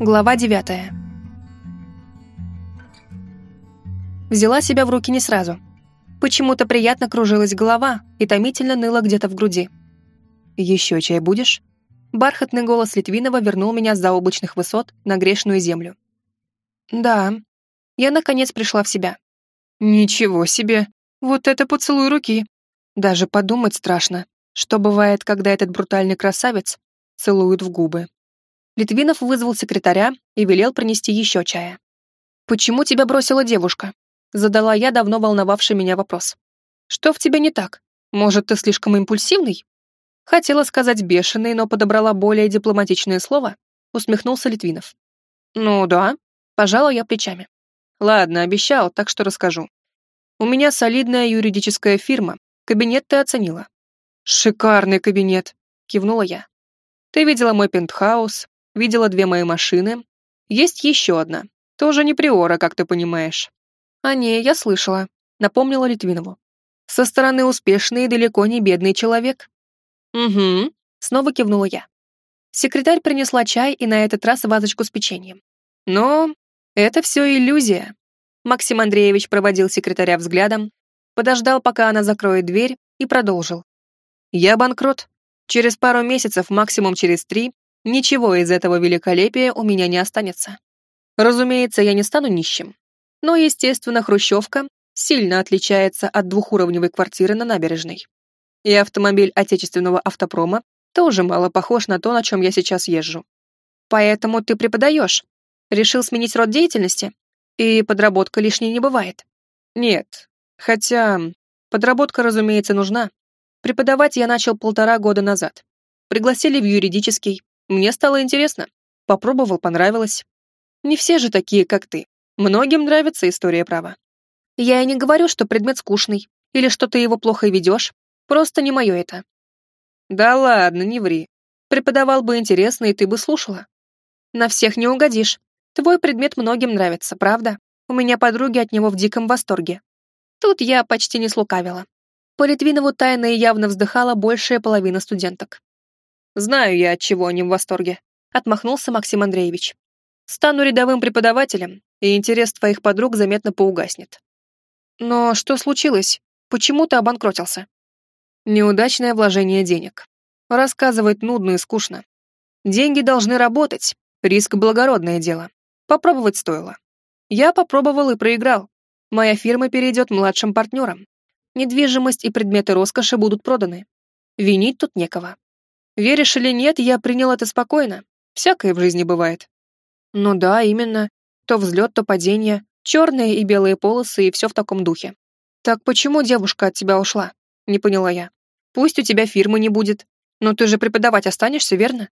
Глава девятая. Взяла себя в руки не сразу. Почему-то приятно кружилась голова и томительно ныла где-то в груди. «Еще чай будешь?» Бархатный голос Литвинова вернул меня с заоблачных высот на грешную землю. «Да». Я, наконец, пришла в себя. «Ничего себе! Вот это поцелуй руки!» Даже подумать страшно, что бывает, когда этот брутальный красавец целует в губы. Литвинов вызвал секретаря и велел принести еще чая. «Почему тебя бросила девушка?» Задала я давно волновавший меня вопрос. «Что в тебе не так? Может, ты слишком импульсивный?» Хотела сказать бешеный, но подобрала более дипломатичное слово. Усмехнулся Литвинов. «Ну да», — пожала я плечами. «Ладно, обещал, так что расскажу. У меня солидная юридическая фирма. Кабинет ты оценила». «Шикарный кабинет», — кивнула я. «Ты видела мой пентхаус, видела две мои машины. Есть еще одна. Тоже не приора, как ты понимаешь. А не, я слышала. Напомнила Литвинову. Со стороны успешный и далеко не бедный человек. Угу. Снова кивнула я. Секретарь принесла чай и на этот раз вазочку с печеньем. Но это все иллюзия. Максим Андреевич проводил секретаря взглядом, подождал, пока она закроет дверь, и продолжил. «Я банкрот. Через пару месяцев, максимум через три, Ничего из этого великолепия у меня не останется. Разумеется, я не стану нищим. Но, естественно, хрущевка сильно отличается от двухуровневой квартиры на набережной. И автомобиль отечественного автопрома тоже мало похож на то, на чем я сейчас езжу. Поэтому ты преподаешь. Решил сменить род деятельности? И подработка лишней не бывает. Нет. Хотя подработка, разумеется, нужна. Преподавать я начал полтора года назад. Пригласили в юридический, мне стало интересно. Попробовал, понравилось. Не все же такие, как ты. Многим нравится история права. Я и не говорю, что предмет скучный, или что ты его плохо ведешь. Просто не мое это. Да ладно, не ври. Преподавал бы интересно, и ты бы слушала. На всех не угодишь. Твой предмет многим нравится, правда? У меня подруги от него в диком восторге. Тут я почти не слукавила. По Литвинову тайно и явно вздыхала большая половина студенток. Знаю я, от чего они в восторге», — отмахнулся Максим Андреевич. «Стану рядовым преподавателем, и интерес твоих подруг заметно поугаснет». «Но что случилось? Почему ты обанкротился?» «Неудачное вложение денег. Рассказывать нудно и скучно. Деньги должны работать, риск — благородное дело. Попробовать стоило. Я попробовал и проиграл. Моя фирма перейдет младшим партнерам. Недвижимость и предметы роскоши будут проданы. Винить тут некого. Веришь или нет, я принял это спокойно. Всякое в жизни бывает. Ну да, именно. То взлет, то падение, черные и белые полосы и все в таком духе. Так почему девушка от тебя ушла? Не поняла я. Пусть у тебя фирмы не будет, но ты же преподавать останешься, верно?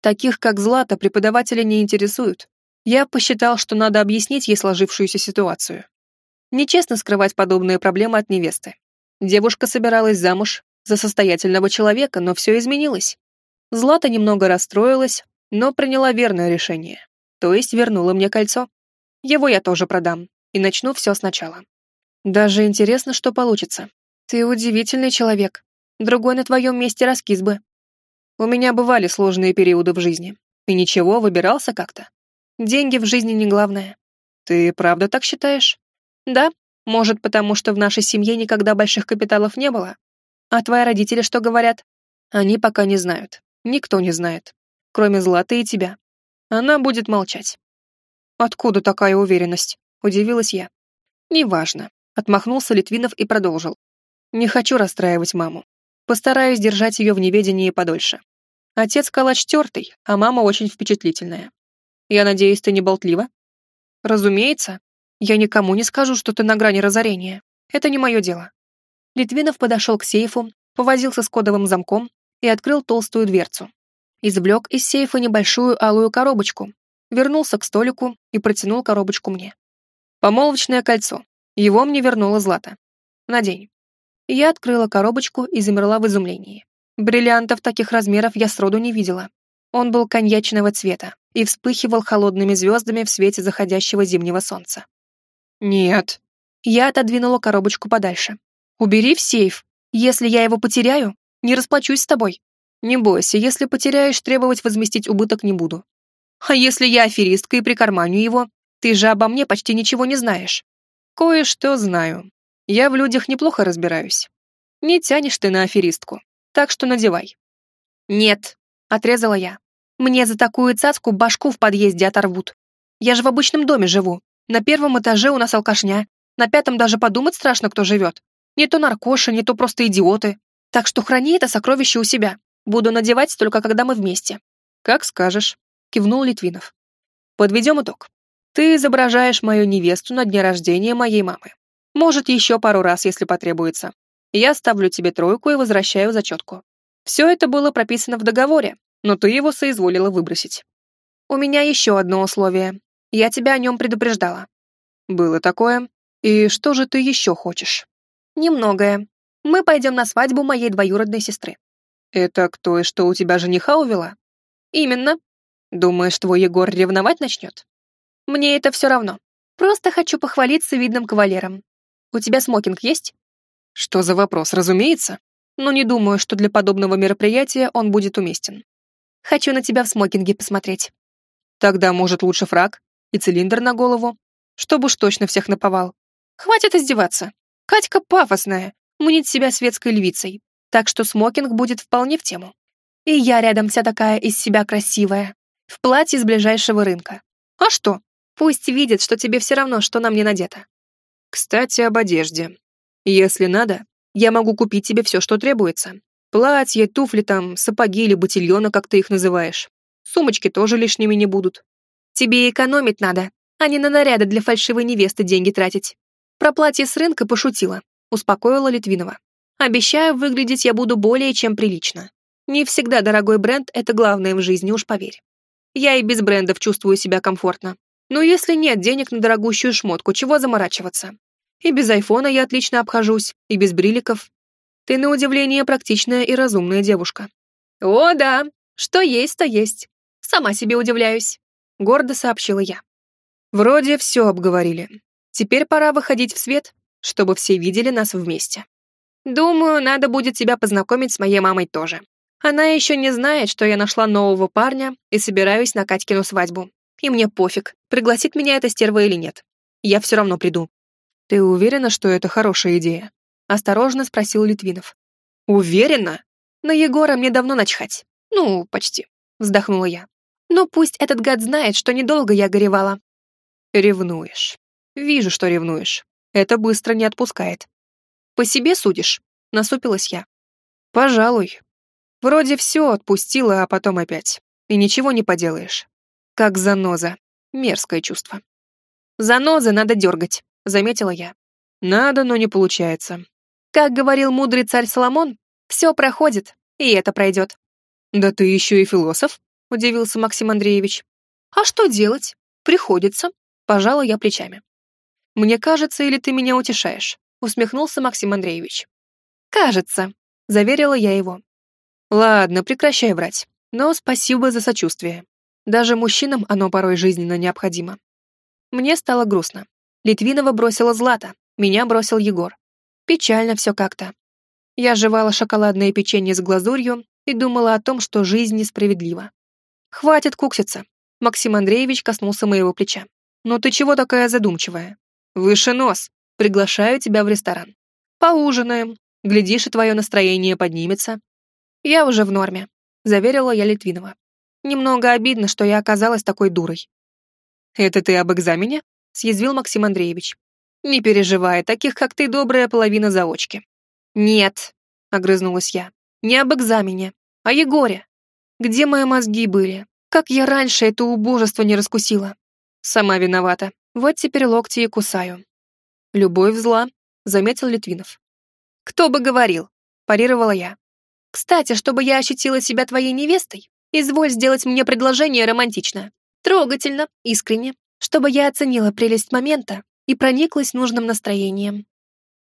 Таких, как Злата, преподаватели не интересуют. Я посчитал, что надо объяснить ей сложившуюся ситуацию. Нечестно скрывать подобные проблемы от невесты. Девушка собиралась замуж за состоятельного человека, но все изменилось. Злата немного расстроилась, но приняла верное решение. То есть вернула мне кольцо. Его я тоже продам и начну все сначала. Даже интересно, что получится. Ты удивительный человек. Другой на твоем месте раскис бы. У меня бывали сложные периоды в жизни. И ничего, выбирался как-то. Деньги в жизни не главное. Ты правда так считаешь? Да, может, потому что в нашей семье никогда больших капиталов не было. А твои родители что говорят? Они пока не знают. Никто не знает, кроме Златы и тебя. Она будет молчать. Откуда такая уверенность? Удивилась я. Неважно. Отмахнулся Литвинов и продолжил. Не хочу расстраивать маму. Постараюсь держать ее в неведении подольше. Отец калач тертый, а мама очень впечатлительная. Я надеюсь, ты не болтлива? Разумеется. Я никому не скажу, что ты на грани разорения. Это не мое дело. Литвинов подошел к сейфу, повозился с кодовым замком, и открыл толстую дверцу. Извлек из сейфа небольшую алую коробочку, вернулся к столику и протянул коробочку мне. Помолвочное кольцо. Его мне вернула Злата. Надень. Я открыла коробочку и замерла в изумлении. Бриллиантов таких размеров я сроду не видела. Он был коньячного цвета и вспыхивал холодными звездами в свете заходящего зимнего солнца. «Нет». Я отодвинула коробочку подальше. «Убери в сейф. Если я его потеряю, не расплачусь с тобой. Не бойся, если потеряешь, требовать возместить убыток не буду. А если я аферистка и прикарманю его? Ты же обо мне почти ничего не знаешь. Кое-что знаю. Я в людях неплохо разбираюсь. Не тянешь ты на аферистку, так что надевай. Нет, отрезала я. Мне за такую цацку башку в подъезде оторвут. Я же в обычном доме живу. На первом этаже у нас алкашня. На пятом даже подумать страшно, кто живет. Не то наркоши, не то просто идиоты. Так что храни это сокровище у себя. Буду надевать только когда мы вместе. Как скажешь, кивнул Литвинов. Подведем итог. Ты изображаешь мою невесту на дне рождения моей мамы. Может, еще пару раз, если потребуется. Я ставлю тебе тройку и возвращаю зачетку. Все это было прописано в договоре, но ты его соизволила выбросить. У меня еще одно условие. Я тебя о нем предупреждала. Было такое. И что же ты еще хочешь? Немногое. Мы пойдем на свадьбу моей двоюродной сестры. Это кто и что у тебя жениха увела? Именно. Думаешь, твой Егор ревновать начнет? Мне это все равно. Просто хочу похвалиться видным кавалером. У тебя смокинг есть? Что за вопрос, разумеется? Но не думаю, что для подобного мероприятия он будет уместен. Хочу на тебя в смокинге посмотреть. Тогда, может, лучше фраг и цилиндр на голову, чтобы уж точно всех наповал. Хватит издеваться. Катька пафосная, мнит себя светской львицей, так что смокинг будет вполне в тему. И я рядом вся такая из себя красивая, в платье с ближайшего рынка. А что? Пусть видит, что тебе все равно, что на мне надето. Кстати, об одежде. Если надо, я могу купить тебе все, что требуется. Платье, туфли там, сапоги или ботильоны, как ты их называешь. Сумочки тоже лишними не будут. Тебе экономить надо, а не на наряды для фальшивой невесты деньги тратить. Про платье с рынка пошутила, успокоила Литвинова. Обещаю, выглядеть я буду более чем прилично. Не всегда дорогой бренд — это главное в жизни, уж поверь. Я и без брендов чувствую себя комфортно. Но если нет денег на дорогущую шмотку, чего заморачиваться? И без айфона я отлично обхожусь, и без бриликов. Ты, на удивление, практичная и разумная девушка. О, да, что есть, то есть. Сама себе удивляюсь, гордо сообщила я. Вроде все обговорили. Теперь пора выходить в свет, чтобы все видели нас вместе. Думаю, надо будет тебя познакомить с моей мамой тоже. Она еще не знает, что я нашла нового парня и собираюсь на Катькину свадьбу. И мне пофиг, пригласит меня эта стерва или нет. Я все равно приду. «Ты уверена, что это хорошая идея?» — осторожно спросил Литвинов. «Уверена? На Егора мне давно начхать. Ну, почти», — вздохнула я. «Но пусть этот гад знает, что недолго я горевала». «Ревнуешь. Вижу, что ревнуешь. Это быстро не отпускает». «По себе судишь?» — насупилась я. «Пожалуй. Вроде все отпустила, а потом опять. И ничего не поделаешь. Как заноза. Мерзкое чувство». «Занозы надо дергать», заметила я. Надо, но не получается. Как говорил мудрый царь Соломон, все проходит, и это пройдет. Да ты еще и философ, удивился Максим Андреевич. А что делать? Приходится, пожала я плечами. Мне кажется, или ты меня утешаешь, усмехнулся Максим Андреевич. Кажется, заверила я его. Ладно, прекращай врать, но спасибо за сочувствие. Даже мужчинам оно порой жизненно необходимо. Мне стало грустно. Литвинова бросила Злата, меня бросил Егор. Печально все как-то. Я жевала шоколадное печенье с глазурью и думала о том, что жизнь несправедлива. «Хватит кукситься!» Максим Андреевич коснулся моего плеча. «Но ты чего такая задумчивая? Выше нос! Приглашаю тебя в ресторан. Поужинаем. Глядишь, и твое настроение поднимется». «Я уже в норме», — заверила я Литвинова. «Немного обидно, что я оказалась такой дурой». «Это ты об экзамене?» съязвил Максим Андреевич. «Не переживай, таких, как ты, добрая половина заочки». «Нет», — огрызнулась я, — «не об экзамене, а Егоре. Где мои мозги были? Как я раньше это убожество не раскусила? Сама виновата. Вот теперь локти и кусаю». «Любовь зла», — заметил Литвинов. «Кто бы говорил?» — парировала я. «Кстати, чтобы я ощутила себя твоей невестой, изволь сделать мне предложение романтичное. Трогательно, искренне, чтобы я оценила прелесть момента и прониклась нужным настроением.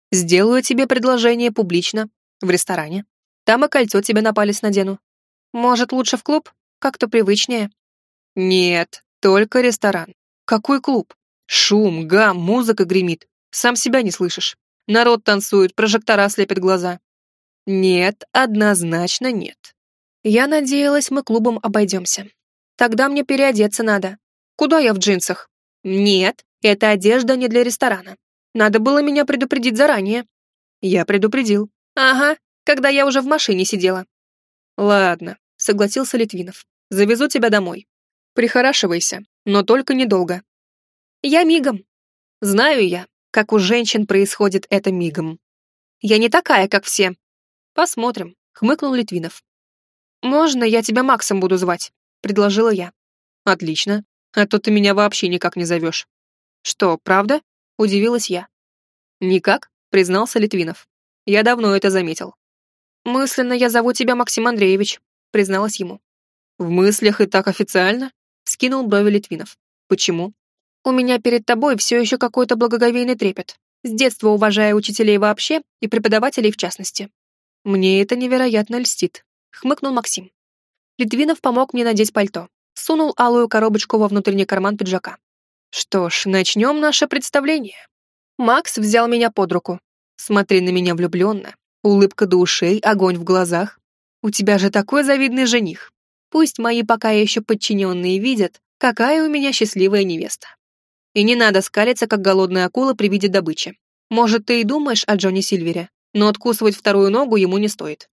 Сделаю тебе предложение публично, в ресторане. Там и кольцо тебе на палец надену. Может, лучше в клуб? Как-то привычнее. Нет, только ресторан. Какой клуб? Шум, гам, музыка гремит. Сам себя не слышишь. Народ танцует, прожектора слепят глаза. Нет, однозначно нет. Я надеялась, мы клубом обойдемся. Тогда мне переодеться надо. Куда я в джинсах? Нет, эта одежда не для ресторана. Надо было меня предупредить заранее. Я предупредил. Ага, когда я уже в машине сидела. Ладно, согласился Литвинов. Завезу тебя домой. Прихорашивайся, но только недолго. Я мигом. Знаю я, как у женщин происходит это мигом. Я не такая, как все. Посмотрим, хмыкнул Литвинов. Можно я тебя Максом буду звать? Предложила я. Отлично, а то ты меня вообще никак не зовешь. Что, правда? Удивилась я. Никак, признался Литвинов. Я давно это заметил. Мысленно я зову тебя Максим Андреевич, призналась ему. В мыслях и так официально? Скинул брови Литвинов. Почему? У меня перед тобой все еще какой-то благоговейный трепет. С детства уважая учителей вообще и преподавателей в частности. Мне это невероятно льстит, хмыкнул Максим. Литвинов помог мне надеть пальто, сунул алую коробочку во внутренний карман пиджака. Что ж, начнем наше представление. Макс взял меня под руку. Смотри на меня влюбленно. Улыбка до ушей, огонь в глазах. У тебя же такой завидный жених. Пусть мои пока еще подчиненные видят, какая у меня счастливая невеста. И не надо скалиться, как голодная акула при виде добычи. Может, ты и думаешь о Джонни Сильвере, но откусывать вторую ногу ему не стоит.